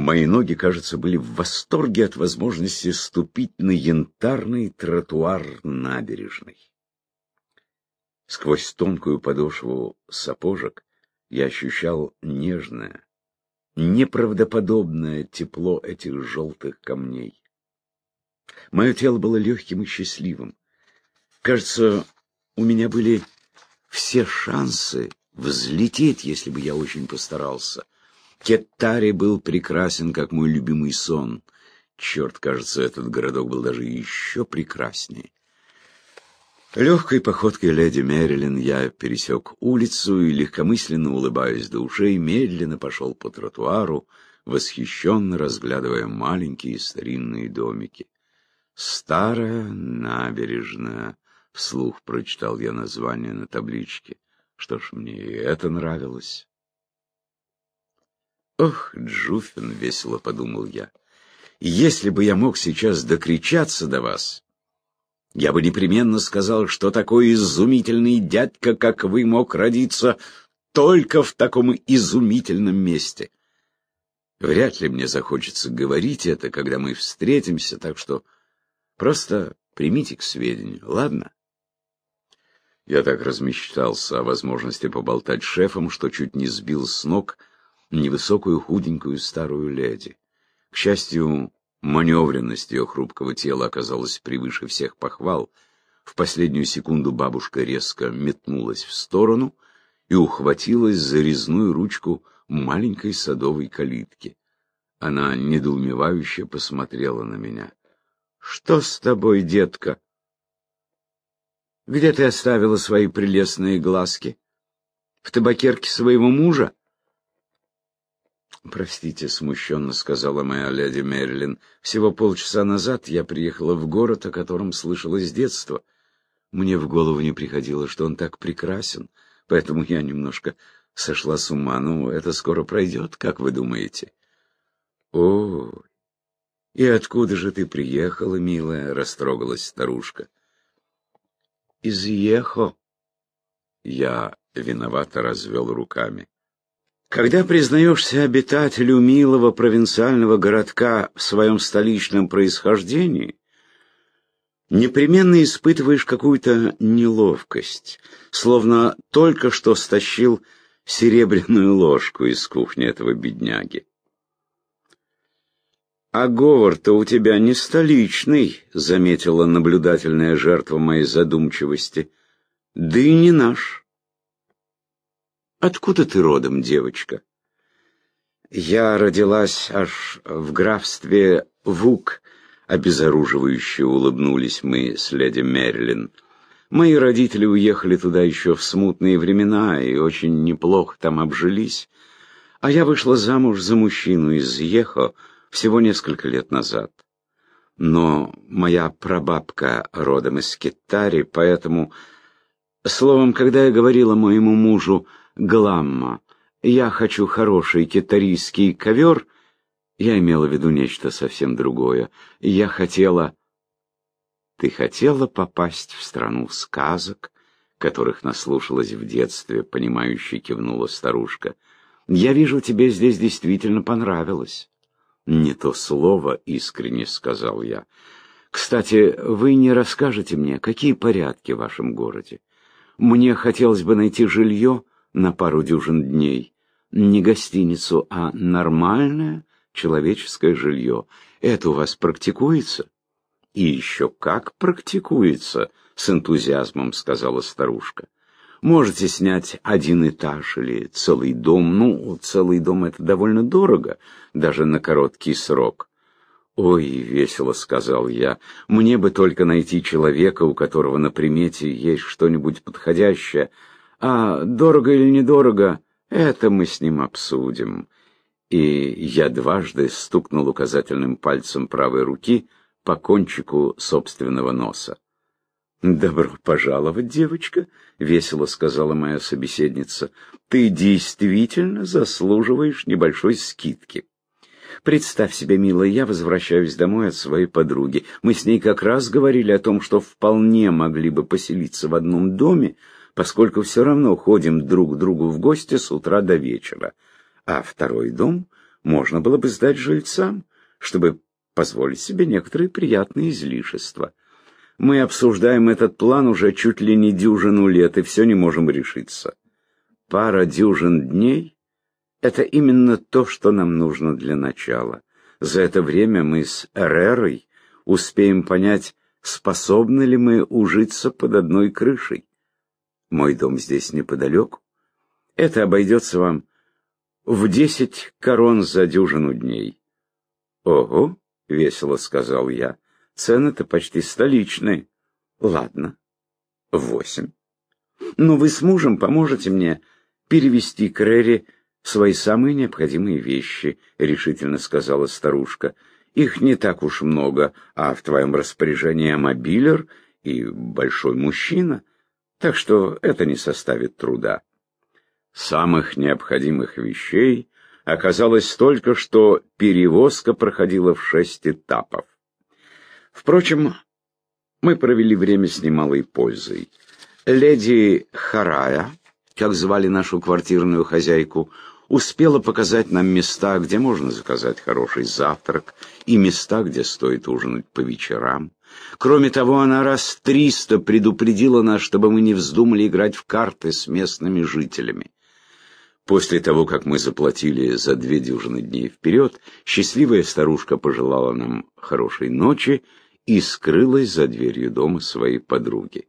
Мои ноги, кажется, были в восторге от возможности ступить на янтарный тротуар набережной. Сквозь тонкую подошву сапожек я ощущал нежное, неправдоподобное тепло этих желтых камней. Мое тело было легким и счастливым. Кажется, у меня были все шансы взлететь, если бы я очень постарался. Кеттари был прекрасен, как мой любимый сон. Черт, кажется, этот городок был даже еще прекраснее. Легкой походкой леди Мэрилин я пересек улицу и, легкомысленно улыбаясь до ушей, медленно пошел по тротуару, восхищенно разглядывая маленькие старинные домики. «Старая набережная», — вслух прочитал я название на табличке. Что ж, мне и это нравилось. «Ох, Джуфин!» — весело подумал я. «Если бы я мог сейчас докричаться до вас, я бы непременно сказал, что такой изумительный дядька, как вы, мог родиться только в таком изумительном месте. Вряд ли мне захочется говорить это, когда мы встретимся, так что просто примите к сведению, ладно?» Я так размечтался о возможности поболтать с шефом, что чуть не сбил с ног — невысокую худенькую старую леди. К счастью, маневренность ее хрупкого тела оказалась превыше всех похвал. В последнюю секунду бабушка резко метнулась в сторону и ухватилась за резную ручку маленькой садовой калитки. Она недоумевающе посмотрела на меня. «Что с тобой, детка?» «Где ты оставила свои прелестные глазки? В табакерке своего мужа?» «Простите», — смущенно сказала моя леди Мерлин. «Всего полчаса назад я приехала в город, о котором слышала с детства. Мне в голову не приходило, что он так прекрасен, поэтому я немножко сошла с ума. Ну, это скоро пройдет, как вы думаете?» «О, и откуда же ты приехала, милая?» — растрогалась старушка. «Из Ехо». Я виновато развел руками. Когда признаешься обитателю милого провинциального городка в своем столичном происхождении, непременно испытываешь какую-то неловкость, словно только что стащил серебряную ложку из кухни этого бедняги. «А говор-то у тебя не столичный», — заметила наблюдательная жертва моей задумчивости, — «да и не наш». Откуда ты родом, девочка? Я родилась аж в графстве Вук, обезоруживающе улыбнулись мы с леди Мерлин. Мои родители уехали туда еще в смутные времена и очень неплохо там обжились. А я вышла замуж за мужчину из Ехо всего несколько лет назад. Но моя прабабка родом из Китари, поэтому... Словом, когда я говорила моему мужу Гламма. Я хочу хороший китарийский ковер. Я имела в виду нечто совсем другое. Я хотела... Ты хотела попасть в страну сказок, которых наслушалась в детстве, понимающе кивнула старушка. Я вижу, тебе здесь действительно понравилось. Не то слово, искренне сказал я. Кстати, вы не расскажете мне, какие порядки в вашем городе? Мне хотелось бы найти жилье, на пару дюжин дней. Не гостиницу, а нормальное человеческое жилье. Это у вас практикуется? И еще как практикуется, с энтузиазмом сказала старушка. Можете снять один этаж или целый дом. Ну, целый дом это довольно дорого, даже на короткий срок. «Ой, весело», — сказал я, — «мне бы только найти человека, у которого на примете есть что-нибудь подходящее, а дорого или недорого, это мы с ним обсудим. И я дважды стукнул указательным пальцем правой руки по кончику собственного носа. «Добро пожаловать, девочка», — весело сказала моя собеседница. «Ты действительно заслуживаешь небольшой скидки. Представь себе, милая, я возвращаюсь домой от своей подруги. Мы с ней как раз говорили о том, что вполне могли бы поселиться в одном доме, поскольку все равно ходим друг к другу в гости с утра до вечера. А второй дом можно было бы сдать жильцам, чтобы позволить себе некоторые приятные излишества. Мы обсуждаем этот план уже чуть ли не дюжину лет, и все не можем решиться. Пара дюжин дней — это именно то, что нам нужно для начала. За это время мы с Эрерой успеем понять, способны ли мы ужиться под одной крышей. Мой дом здесь неподалеку. Это обойдется вам в десять корон за дюжину дней. — Ого, — весело сказал я, — цены-то почти столичные. — Ладно, восемь. Но вы с мужем поможете мне перевести к Рэре свои самые необходимые вещи, — решительно сказала старушка. Их не так уж много, а в твоем распоряжении мобилер и большой мужчина, так что это не составит труда. Самых необходимых вещей оказалось столько, что перевозка проходила в шесть этапов. Впрочем, мы провели время с немалой пользой. Леди Харая, как звали нашу квартирную хозяйку, успела показать нам места, где можно заказать хороший завтрак, и места, где стоит ужинать по вечерам. Кроме того, она раз триста предупредила нас, чтобы мы не вздумали играть в карты с местными жителями. После того, как мы заплатили за две дюжины дней вперед, счастливая старушка пожелала нам хорошей ночи и скрылась за дверью дома своей подруги.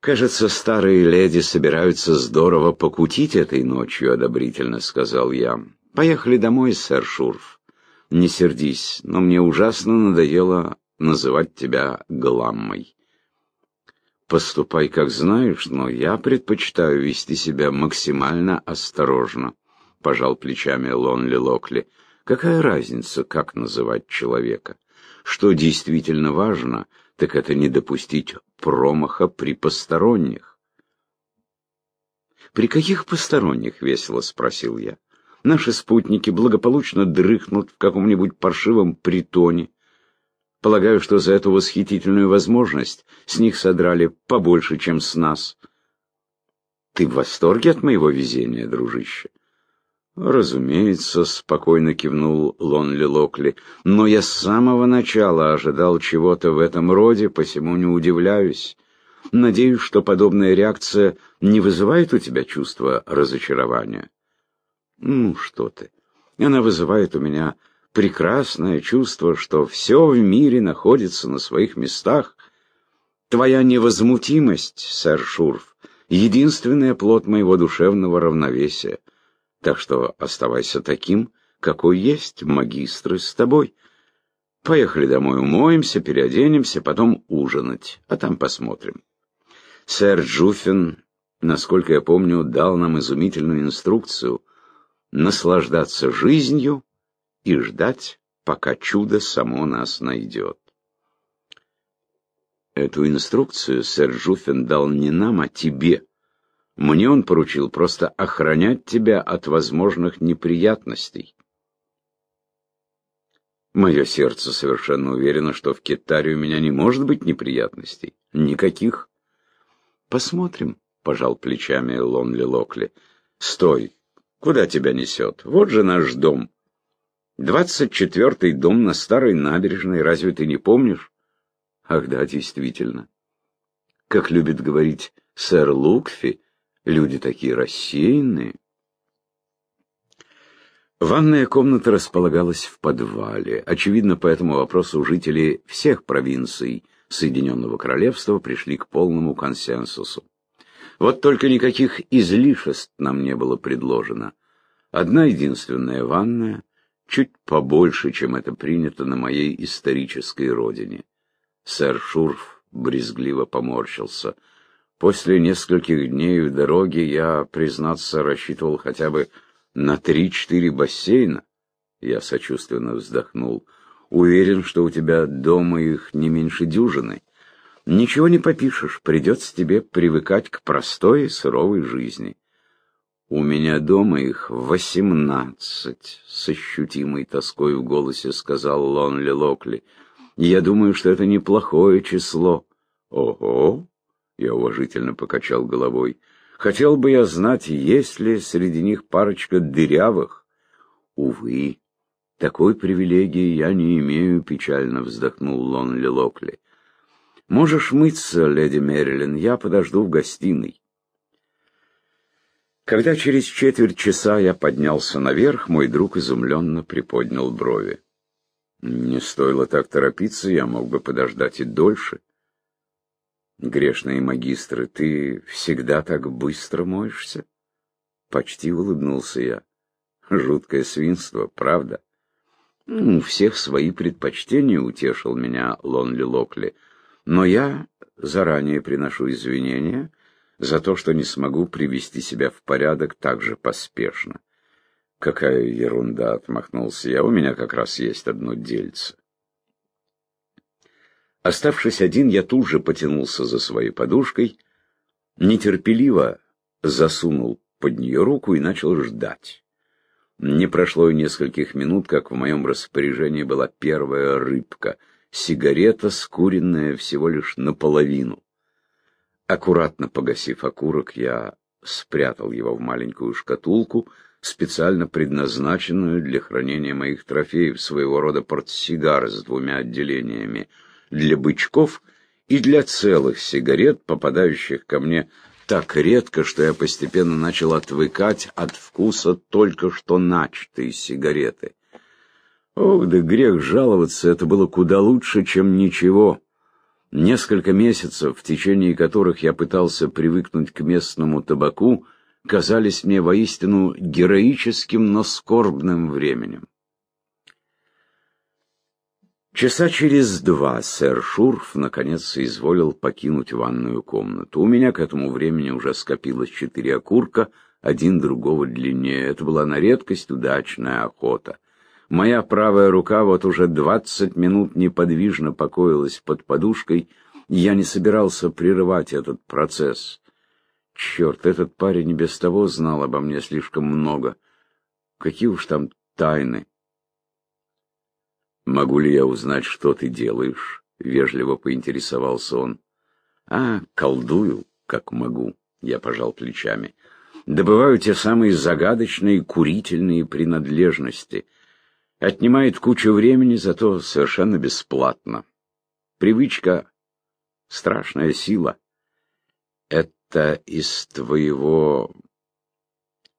«Кажется, старые леди собираются здорово покутить этой ночью», — одобрительно сказал я. «Поехали домой, сэр Шурф. Не сердись, но мне ужасно надоело называть тебя Гламмой. Поступай, как знаешь, но я предпочитаю вести себя максимально осторожно, — пожал плечами Лонли Локли. Какая разница, как называть человека? Что действительно важно, так это не допустить промаха при посторонних. «При каких посторонних?» — весело спросил я. «Наши спутники благополучно дрыхнут в каком-нибудь паршивом притоне, Полагаю, что за эту восхитительную возможность с них содрали побольше, чем с нас. Ты в восторге от моего везения, дружище? Разумеется, спокойно кивнул Лонли Локли, но я с самого начала ожидал чего-то в этом роде, посему не удивляюсь. Надеюсь, что подобная реакция не вызывает у тебя чувства разочарования. Ну что ты, она вызывает у меня прекрасное чувство, что все в мире находится на своих местах. Твоя невозмутимость, сэр Шурф, единственный плод моего душевного равновесия. Так что оставайся таким, какой есть, магистры, с тобой. Поехали домой, умоемся, переоденемся, потом ужинать, а там посмотрим. Сэр Джуффин, насколько я помню, дал нам изумительную инструкцию наслаждаться жизнью и ждать, пока чудо само нас найдет. Эту инструкцию сэр Жуфин дал не нам, а тебе. Мне он поручил просто охранять тебя от возможных неприятностей. Мое сердце совершенно уверено, что в Китаре у меня не может быть неприятностей. Никаких. Посмотрим, — пожал плечами Лонли Локли. Стой! Куда тебя несет? Вот же наш дом. Двадцать четвертый дом на старой набережной, разве ты не помнишь? Ах да, действительно. Как любит говорить сэр Лукфи, люди такие рассеянные. Ванная комната располагалась в подвале. Очевидно, по этому вопросу жители всех провинций Соединенного Королевства пришли к полному консенсусу. Вот только никаких излишеств нам не было предложено. Одна единственная ванная, чуть побольше, чем это принято на моей исторической родине. Сэр Шурф брезгливо поморщился. После нескольких дней в дороге я, признаться, рассчитывал хотя бы на три-четыре бассейна. Я сочувственно вздохнул. Уверен, что у тебя дома их не меньше дюжины. Ничего не попишешь, придется тебе привыкать к простой и суровой жизни. «У меня дома их восемнадцать», — с ощутимой тоской в голосе сказал Лонли Локли. «Я думаю, что это неплохое число». «Ого!» — я уважительно покачал головой. «Хотел бы я знать, есть ли среди них парочка дырявых. Увы, такой привилегии я не имею, печально вздохнул Лонли Локли. Можешь мыться, леди Мэрилин, я подожду в гостиной. Когда через четверть часа я поднялся наверх, мой друг изумленно приподнял брови. Не стоило так торопиться, я мог бы подождать и дольше. Грешные магистры, ты всегда так быстро моешься? Почти улыбнулся я. Жуткое свинство, правда? У всех свои предпочтения, утешил меня Лонли Локли. Но я заранее приношу извинения за то, что не смогу привести себя в порядок так же поспешно. Какая ерунда, отмахнулся я, у меня как раз есть одно дельце. Оставшись один, я тут же потянулся за своей подушкой, нетерпеливо засунул под нее руку и начал ждать. Не прошло и нескольких минут, как в моем распоряжении была первая рыбка, сигарета, скуренная всего лишь наполовину. Аккуратно погасив окурок, я спрятал его в маленькую шкатулку, специально предназначенную для хранения моих трофеев, своего рода портсигар с двумя отделениями, для бычков и для целых сигарет, попадающих ко мне так редко, что я постепенно начал отвыкать от вкуса только что начатой сигареты. Ох, да грех жаловаться, это было куда лучше, чем ничего. Несколько месяцев, в течение которых я пытался привыкнуть к местному табаку, казались мне воистину героическим, но скорбным временем. Часа через два сэр Шурф наконец соизволил покинуть ванную комнату. У меня к этому времени уже скопилось четыре окурка, один другого длиннее. Это была на редкость удачная охота. Моя правая рука вот уже двадцать минут неподвижно покоилась под подушкой, и я не собирался прерывать этот процесс. Черт, этот парень без того знал обо мне слишком много. Какие уж там тайны. «Могу ли я узнать, что ты делаешь?» — вежливо поинтересовался он. «А, колдую, как могу», — я пожал плечами. «Добываю те самые загадочные курительные принадлежности. Отнимает кучу времени, зато совершенно бесплатно. Привычка — страшная сила. Это из твоего...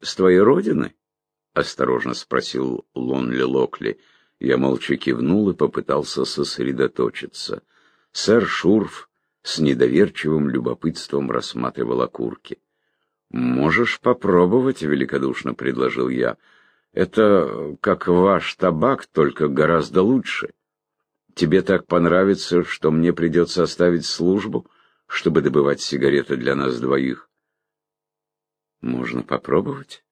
с твоей родины?» — осторожно спросил Лонли Локли. — я молча кивнул и попытался сосредоточиться. Сэр Шурф с недоверчивым любопытством рассматривал окурки. «Можешь попробовать», — великодушно предложил я. «Это как ваш табак, только гораздо лучше. Тебе так понравится, что мне придется оставить службу, чтобы добывать сигареты для нас двоих». «Можно попробовать?»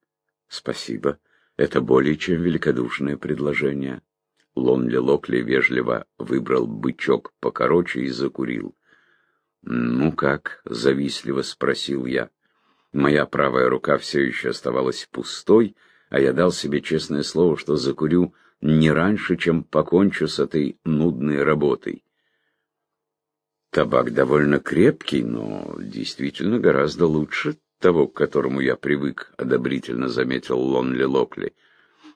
«Спасибо. Это более чем великодушное предложение». Лонли Локли вежливо выбрал бычок покороче и закурил. «Ну как?» — завистливо спросил я. Моя правая рука все еще оставалась пустой, а я дал себе честное слово, что закурю не раньше, чем покончу с этой нудной работой. Табак довольно крепкий, но действительно гораздо лучше того, к которому я привык, — одобрительно заметил Лонли Локли.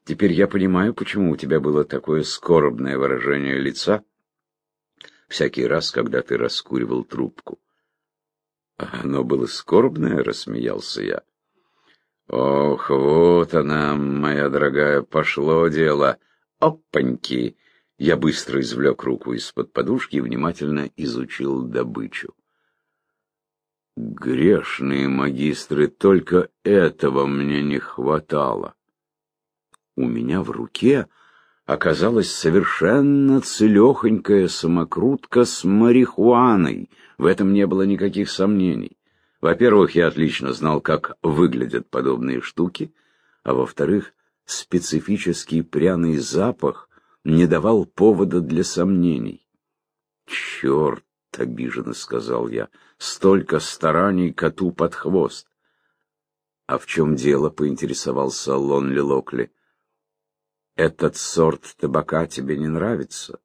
Теперь я понимаю, почему у тебя было такое скорбное выражение лица всякий раз, когда ты раскуривал трубку. Оно было скорбное, рассмеялся я. Ох, вот она, моя дорогая, пошло дело. Опаньки! Я быстро извлек руку из-под подушки и внимательно изучил добычу. Грешные магистры, только этого мне не хватало у меня в руке оказалась совершенно целехонькая самокрутка с марихуаной. В этом не было никаких сомнений. Во-первых, я отлично знал, как выглядят подобные штуки, а во-вторых, специфический пряный запах не давал повода для сомнений. «Черт!» — обиженно сказал я. «Столько стараний коту под хвост!» «А в чем дело?» — поинтересовался Лонли Локли. Этот сорт табака тебе не нравится?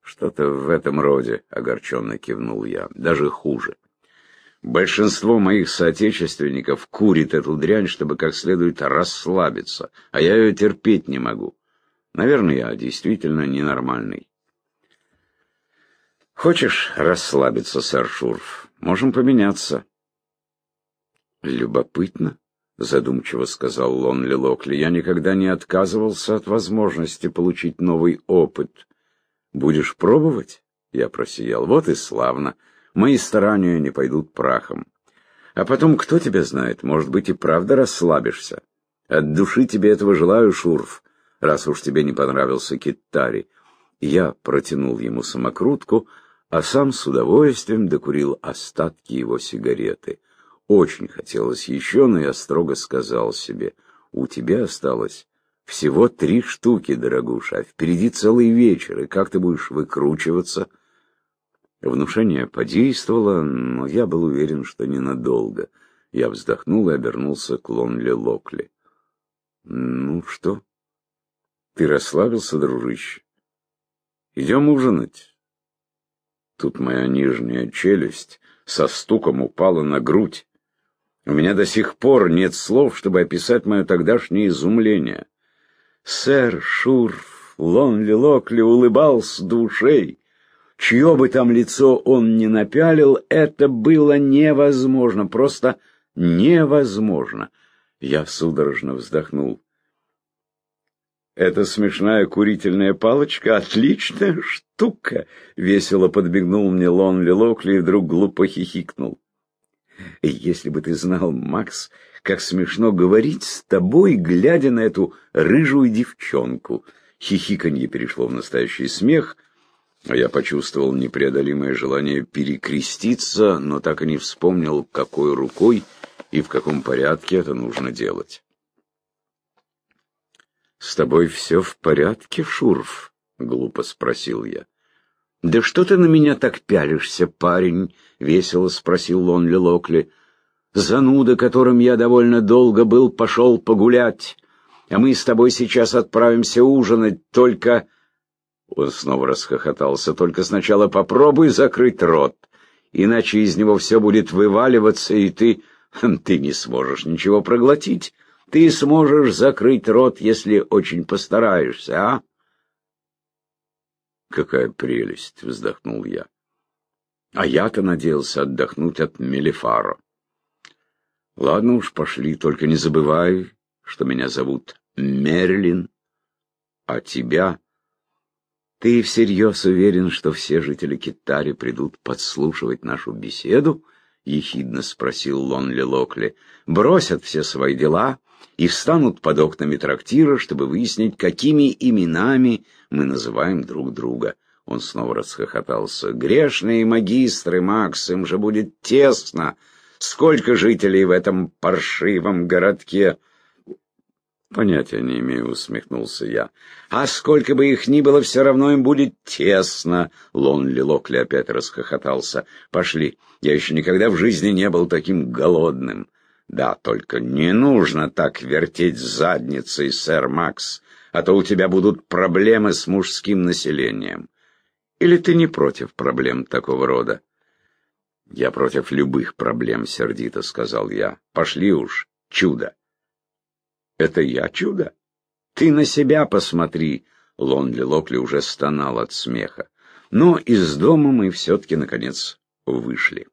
Что-то в этом роде, огорченно кивнул я. Даже хуже. Большинство моих соотечественников курит эту дрянь, чтобы как следует расслабиться, а я ее терпеть не могу. Наверное, я действительно ненормальный. Хочешь расслабиться, сэр Шурф? Можем поменяться. Любопытно, задумчиво сказал Лонли Локли. Я никогда не отказывался от возможности получить новый опыт. Будешь пробовать? Я просиял. Вот и славно мои старания не пойдут прахом. А потом, кто тебя знает, может быть, и правда расслабишься. От души тебе этого желаю, Шурф, раз уж тебе не понравился Киттари. Я протянул ему самокрутку, а сам с удовольствием докурил остатки его сигареты. Очень хотелось еще, но я строго сказал себе, у тебя осталось всего три штуки, дорогуша, а впереди целый вечер, и как ты будешь выкручиваться — Внушение подействовало, но я был уверен, что ненадолго. Я вздохнул и обернулся к Лонли Локли. «Ну что? Ты расслабился, дружище? Идем ужинать?» Тут моя нижняя челюсть со стуком упала на грудь. У меня до сих пор нет слов, чтобы описать мое тогдашнее изумление. Сэр Шурф Лонли Локли улыбался душей. Чье бы там лицо он ни напялил, это было невозможно, просто невозможно. Я судорожно вздохнул. «Это смешная курительная палочка — отличная штука!» — весело подбегнул мне Лонли Локли и вдруг глупо хихикнул. «Если бы ты знал, Макс, как смешно говорить с тобой, глядя на эту рыжую девчонку!» Хихиканье перешло в настоящий смех, а я почувствовал непреодолимое желание перекреститься, но так и не вспомнил, какой рукой и в каком порядке это нужно делать. «С тобой все в порядке, Шурф?» — глупо спросил я. «Да что ты на меня так пялишься, парень?» — весело спросил Лонли Локли. «Зануда, которым я довольно долго был, пошел погулять, а мы с тобой сейчас отправимся ужинать, только...» Он снова расхохотался. «Только сначала попробуй закрыть рот, иначе из него все будет вываливаться, и ты... ты не сможешь ничего проглотить. Ты сможешь закрыть рот, если очень постараешься, а?» «Какая прелесть!» — вздохнул я. «А я-то надеялся отдохнуть от Мелифара. Ладно уж, пошли, только не забывай, что меня зовут Мерлин, а тебя...» Ты всерьез уверен, что все жители Китари придут подслушивать нашу беседу? Ехидно спросил Лонли Локли. Бросят все свои дела и встанут под окнами трактира, чтобы выяснить, какими именами мы называем друг друга. Он снова расхохотался. «Грешные магистры, Макс, им же будет тесно! Сколько жителей в этом паршивом городке!» Понятия не имею, усмехнулся я. А сколько бы их ни было, все равно им будет тесно. Лонли Локли опять расхохотался. Пошли. Я еще никогда в жизни не был таким голодным. Да, только не нужно так вертеть задницей, сэр Макс, а то у тебя будут проблемы с мужским населением. Или ты не против проблем такого рода? Я против любых проблем, сердито сказал я. Пошли уж, чудо. Это я чудо? Ты на себя посмотри. Лонли Локли уже стонал от смеха. Но из дома мы все-таки, наконец, вышли.